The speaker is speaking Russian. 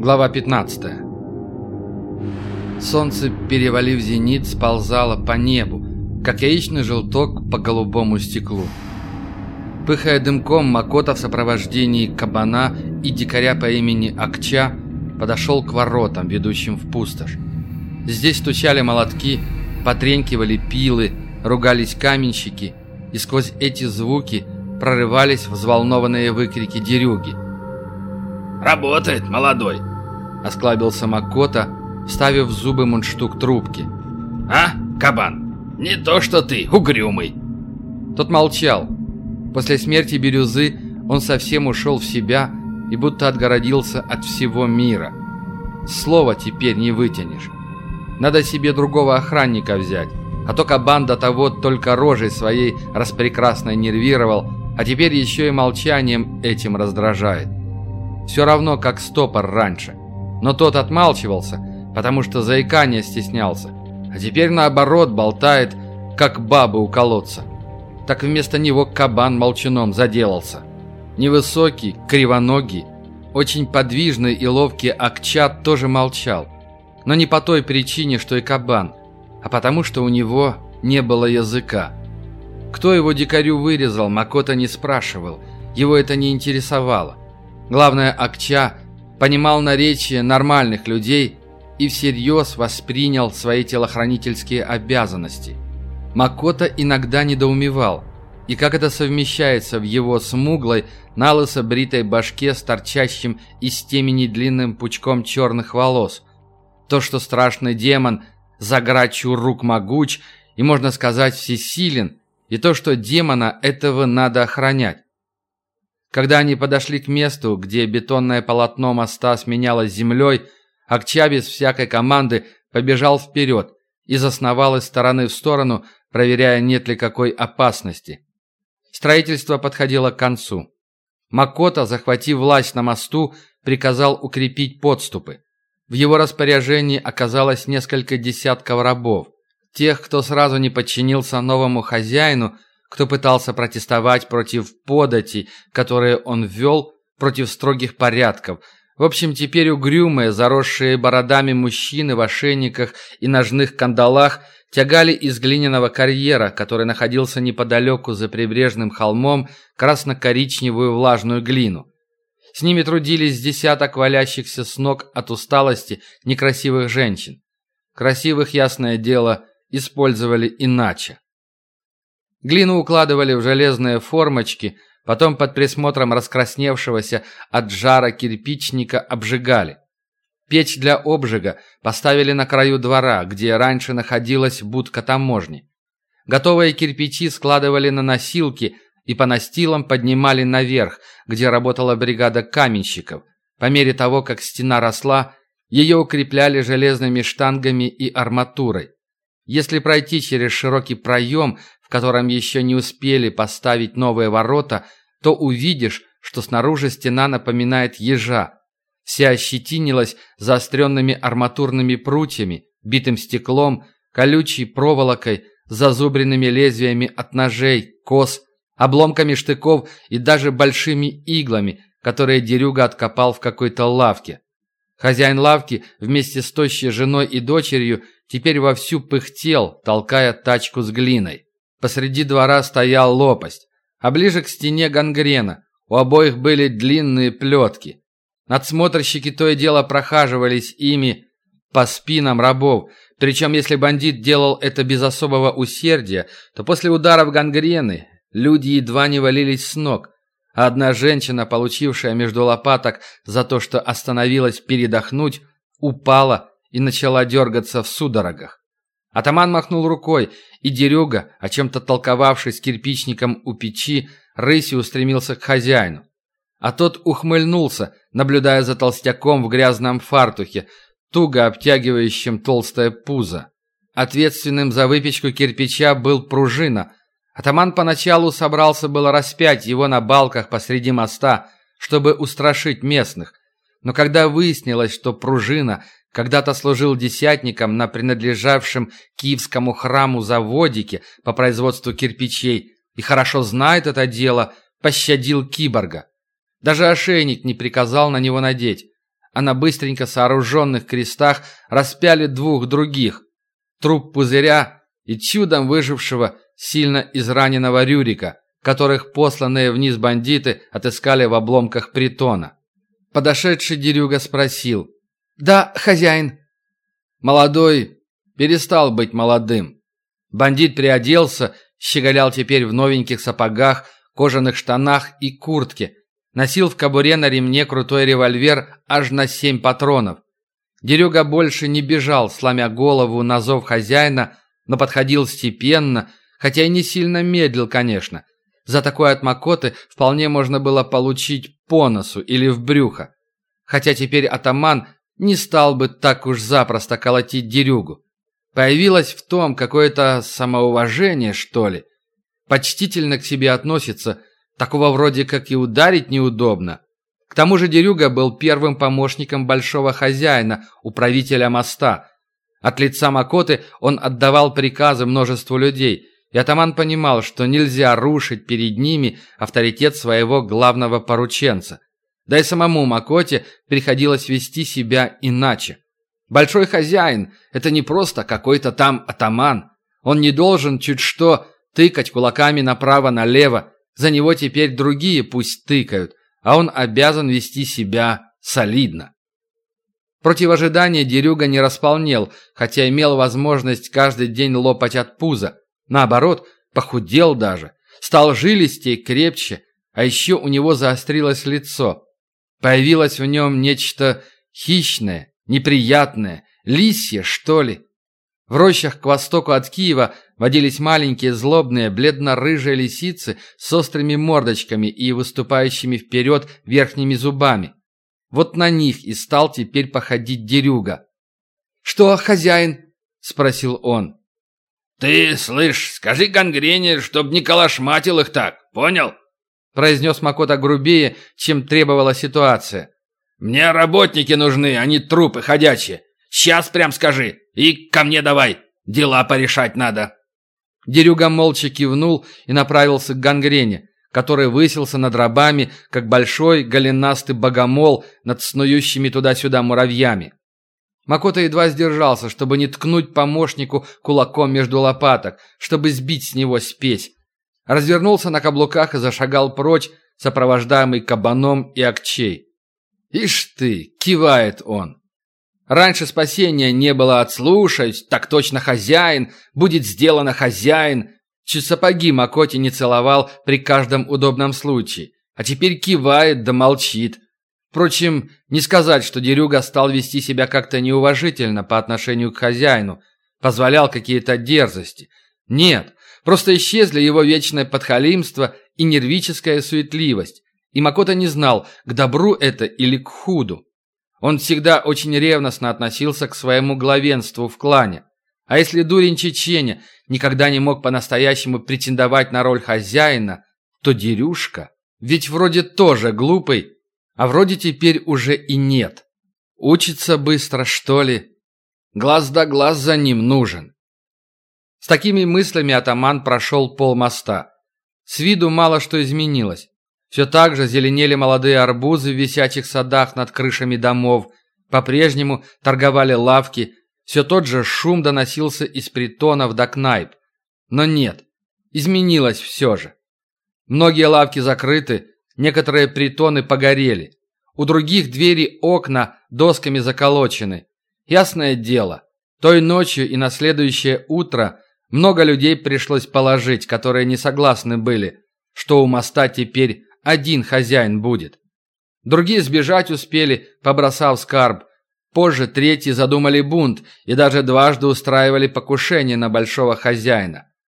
Глава 15 Солнце, перевалив зенит, сползало по небу, как яичный желток по голубому стеклу. Пыхая дымком, Макота в сопровождении кабана и дикаря по имени Акча подошел к воротам, ведущим в пустошь. Здесь стучали молотки, потренькивали пилы, ругались каменщики, и сквозь эти звуки прорывались взволнованные выкрики дерюги. «Работает, молодой!» — осклабился Макота, вставив в зубы мундштук трубки. «А, кабан, не то что ты, угрюмый!» Тот молчал. После смерти Бирюзы он совсем ушел в себя и будто отгородился от всего мира. Слова теперь не вытянешь. Надо себе другого охранника взять. А то кабан до того только рожей своей распрекрасно нервировал, а теперь еще и молчанием этим раздражает. Все равно, как стопор раньше. Но тот отмалчивался, потому что заикание стеснялся. А теперь наоборот болтает, как бабы у колодца. Так вместо него кабан молчуном заделался. Невысокий, кривоногий, очень подвижный и ловкий Акчат тоже молчал. Но не по той причине, что и кабан, а потому что у него не было языка. Кто его дикарю вырезал, Макота не спрашивал, его это не интересовало. Главное, Акча понимал наречие нормальных людей и всерьез воспринял свои телохранительские обязанности. Макота иногда недоумевал, и как это совмещается в его смуглой, налысо бритой башке с торчащим из темени длинным пучком черных волос. То, что страшный демон за грачу рук могуч и, можно сказать, всесилен, и то, что демона этого надо охранять. Когда они подошли к месту, где бетонное полотно моста сменялось землей, Акча без всякой команды побежал вперед и засновал из стороны в сторону, проверяя, нет ли какой опасности. Строительство подходило к концу. Макота, захватив власть на мосту, приказал укрепить подступы. В его распоряжении оказалось несколько десятков рабов. Тех, кто сразу не подчинился новому хозяину – кто пытался протестовать против податей, которые он ввел, против строгих порядков. В общем, теперь угрюмые, заросшие бородами мужчины в ошейниках и ножных кандалах тягали из глиняного карьера, который находился неподалеку за прибрежным холмом, красно-коричневую влажную глину. С ними трудились десяток валящихся с ног от усталости некрасивых женщин. Красивых, ясное дело, использовали иначе. Глину укладывали в железные формочки, потом под присмотром раскрасневшегося от жара кирпичника обжигали. Печь для обжига поставили на краю двора, где раньше находилась будка таможни. Готовые кирпичи складывали на носилки и по настилам поднимали наверх, где работала бригада каменщиков. По мере того, как стена росла, ее укрепляли железными штангами и арматурой. Если пройти через широкий проем, котором еще не успели поставить новые ворота, то увидишь, что снаружи стена напоминает ежа. Вся ощетинилась заостренными арматурными прутьями, битым стеклом, колючей проволокой, зазубренными лезвиями от ножей, кос, обломками штыков и даже большими иглами, которые Дерюга откопал в какой-то лавке. Хозяин лавки вместе с тощей женой и дочерью теперь вовсю пыхтел, толкая тачку с глиной. Посреди двора стоял лопасть, а ближе к стене гангрена. У обоих были длинные плетки. Надсмотрщики то и дело прохаживались ими по спинам рабов, причем если бандит делал это без особого усердия, то после ударов гангрены люди едва не валились с ног, а одна женщина, получившая между лопаток за то, что остановилась передохнуть, упала и начала дергаться в судорогах. Атаман махнул рукой, и Дерюга, о чем-то толковавший с кирпичником у печи, рысью устремился к хозяину. А тот ухмыльнулся, наблюдая за толстяком в грязном фартухе, туго обтягивающим толстое пузо. Ответственным за выпечку кирпича был пружина. Атаман поначалу собрался было распять его на балках посреди моста, чтобы устрашить местных. Но когда выяснилось, что пружина когда-то служил десятником на принадлежавшем Киевскому храму заводике по производству кирпичей и хорошо знает это дело, пощадил киборга. Даже ошейник не приказал на него надеть. а на быстренько сооруженных крестах распяли двух других. Труп пузыря и чудом выжившего сильно израненного Рюрика, которых посланные вниз бандиты отыскали в обломках притона. Подошедший Дерюга спросил. «Да, хозяин». Молодой перестал быть молодым. Бандит приоделся, щеголял теперь в новеньких сапогах, кожаных штанах и куртке. Носил в кобуре на ремне крутой револьвер аж на семь патронов. Дерюга больше не бежал, сломя голову на зов хозяина, но подходил степенно, хотя и не сильно медлил, конечно. За такой от Макоты вполне можно было получить по носу или в брюхо. Хотя теперь атаман не стал бы так уж запросто колотить дерюгу. Появилось в том какое-то самоуважение, что ли. Почтительно к себе относится, такого вроде как и ударить неудобно. К тому же Дерюга был первым помощником большого хозяина, управителя моста. От лица Макоты он отдавал приказы множеству людей, и атаман понимал, что нельзя рушить перед ними авторитет своего главного порученца. Да и самому Макоте приходилось вести себя иначе. Большой хозяин – это не просто какой-то там атаман. Он не должен чуть что тыкать кулаками направо-налево. За него теперь другие пусть тыкают, а он обязан вести себя солидно. Против ожидания Дерюга не располнел, хотя имел возможность каждый день лопать от пуза. Наоборот, похудел даже, стал жилистее, крепче, а еще у него заострилось лицо. Появилось в нем нечто хищное, неприятное, лисье, что ли. В рощах к востоку от Киева водились маленькие злобные бледно-рыжие лисицы с острыми мордочками и выступающими вперед верхними зубами. Вот на них и стал теперь походить дерюга. «Что, хозяин?» — спросил он. «Ты, слышь, скажи гангрене, чтоб не калашматил их так, понял?» Произнес Макота грубее, чем требовала ситуация. «Мне работники нужны, а не трупы ходячие. Сейчас прям скажи. И ко мне давай. Дела порешать надо». Дерюга молча кивнул и направился к гангрене, который высился над рабами, как большой голенастый богомол над снующими туда-сюда муравьями. Макота едва сдержался, чтобы не ткнуть помощнику кулаком между лопаток, чтобы сбить с него спесь. Развернулся на каблуках и зашагал прочь, сопровождаемый кабаном и акчей. «Ишь ты!» — кивает он. Раньше спасения не было отслушать, так точно хозяин, будет сделано хозяин. Чуть сапоги Макоти не целовал при каждом удобном случае, а теперь кивает да молчит. Впрочем, не сказать, что Дерюга стал вести себя как-то неуважительно по отношению к хозяину, позволял какие-то дерзости. Нет, просто исчезли его вечное подхалимство и нервическая суетливость, и Макота не знал, к добру это или к худу. Он всегда очень ревностно относился к своему главенству в клане. А если дурень Чеченя никогда не мог по-настоящему претендовать на роль хозяина, то Дерюшка ведь вроде тоже глупый, а вроде теперь уже и нет. Учится быстро, что ли? Глаз да глаз за ним нужен. С такими мыслями атаман прошел полмоста. С виду мало что изменилось. Все так же зеленели молодые арбузы в висячих садах над крышами домов. По-прежнему торговали лавки. Все тот же шум доносился из притонов до кнайп. Но нет, изменилось все же. Многие лавки закрыты, некоторые притоны погорели. У других двери окна досками заколочены. Ясное дело, той ночью и на следующее утро много людей пришлось положить, которые не согласны были, что у моста теперь один хозяин будет. Другие сбежать успели, побросав скарб. Позже третьи задумали бунт и даже дважды устраивали покушение на большого хозяина.